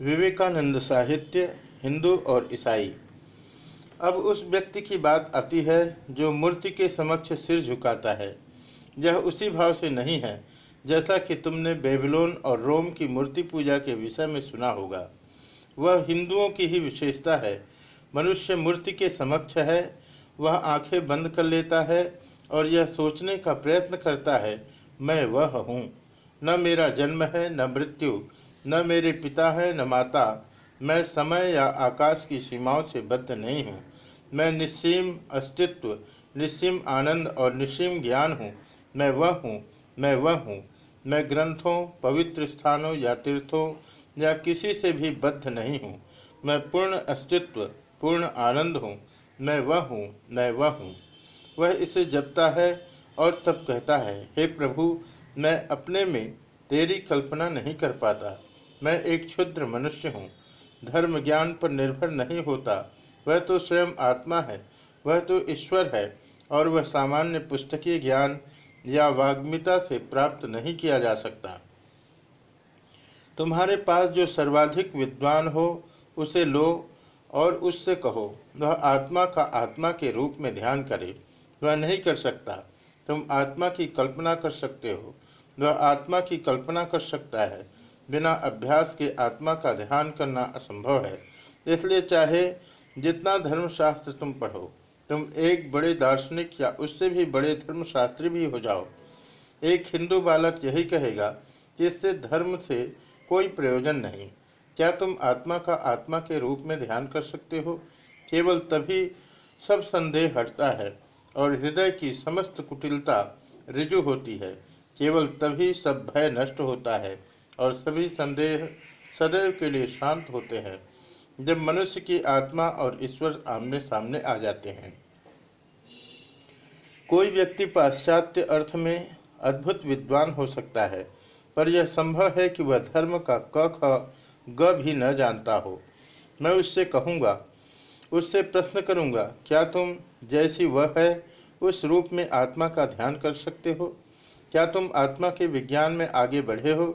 विवेकानंद साहित्य, हिंदू और ईसाई। अब उस व्यक्ति की बात आती है जो मूर्ति के समक्ष सिर झुकाता है। यह उसी भाव से नहीं है, जैसा कि तुमने बेबीलोन और रोम की मूर्ति पूजा के विषय में सुना होगा। वह हिंदुओं की ही विशेषता है। मनुष्य मूर्ति के समक्ष है, वह आँखें बंद कर लेता है और यह सोचने का प्रयत्न करता है, मैं वह हूँ। न मेरा जन्म है, न मृत्यु। न मेरे पिता है, न माता। मैं समय या आकाश की सीमाओं से बद्ध नहीं हूँ। मैं निस्सीम अस्तित्व, निस्सीम आनंद और निस्सीम ज्ञान हूँ। मैं वह हूँ, मैं वह हूँ। मैं ग्रंथों, पवित्र स्थानों या तीर्थों या किसी से भी बद्ध नहीं हूँ। मैं पूर्ण अस्तित्व, पूर्ण आनंद हूँ। मैं वह हूँ, मैं वह हूँ। वह इसे जपता है और तब कहता है, हे प्रभु, मैं अपने में तेरी कल्पना नहीं कर पाता। मैं एक क्षुद्र मनुष्य हूँ। धर्म ज्ञान पर निर्भर नहीं होता। वह तो स्वयं आत्मा है, वह तो ईश्वर है, और वह सामान्य पुस्तकीय ज्ञान या वाग्मिता से प्राप्त नहीं किया जा सकता। तुम्हारे पास जो सर्वाधिक विद्वान हो, उसे लो और उससे कहो, वह आत्मा का आत्मा के रूप में ध्यान करे। वह नहीं कर सकता। तुम आत्मा की कल्पना कर सकते हो। वह आत्मा की कल्पना कर सकता है। बिना अभ्यास के आत्मा का ध्यान करना असंभव है। इसलिए चाहे जितना धर्मशास्त्र तुम पढ़ो, तुम एक बड़े दार्शनिक या उससे भी बड़े धर्मशास्त्री भी हो जाओ। एक हिंदू बालक यही कहेगा कि इससे धर्म से कोई प्रयोजन नहीं। क्या तुम आत्मा का आत्मा के रूप में ध्यान कर सकते हो? केवल तभी सब संदेह हटता है और हृदय की समस्त कुटिलता रिजु होती है। केवल तभी सब भय नष्ट होता है। और सभी संदेह सदैव के लिए शांत होते हैं, जब मनुष्य की आत्मा और ईश्वर आमने सामने आ जाते हैं। कोई व्यक्ति पाश्चात्य अर्थ में अद्भुत विद्वान हो सकता है, पर यह संभव है कि वह धर्म का क ख ग भी न जानता हो। मैं उससे कहूँगा, उससे प्रश्न करूँगा, क्या तुम जैसी वह है, उस रूप में आत्मा का ध्यान कर सकते हो? क्या तुम आत्मा के विज्ञान में आगे बढ़े हो?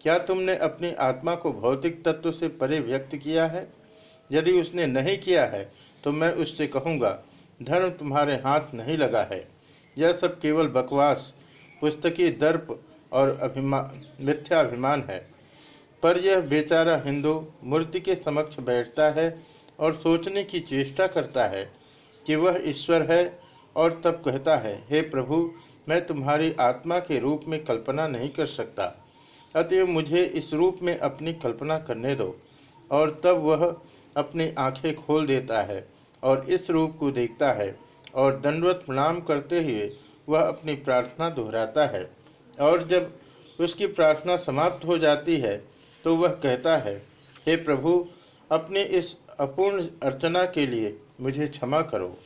क्या तुमने अपनी आत्मा को भौतिक तत्व से परे व्यक्त किया है? यदि उसने नहीं किया है तो मैं उससे कहूँगा, धर्म तुम्हारे हाथ नहीं लगा है। यह सब केवल बकवास, पुस्तकीय दर्प और अभिमान मिथ्याभिमान है। पर यह बेचारा हिंदू मूर्ति के समक्ष बैठता है और सोचने की चेष्टा करता है कि वह ईश्वर है और तब कहता है, हे प्रभु, मैं तुम्हारी आत्मा के रूप में कल्पना नहीं कर सकता। अतएव मुझे इस रूप में अपनी कल्पना करने दो, और तब वह अपनी आँखें खोल देता है और इस रूप को देखता है, और दंडवत प्रणाम करते हुए वह अपनी प्रार्थना दोहराता है। और जब उसकी प्रार्थना समाप्त हो जाती है तो वह कहता है, हे प्रभु, अपने इस अपूर्ण अर्चना के लिए मुझे क्षमा करो।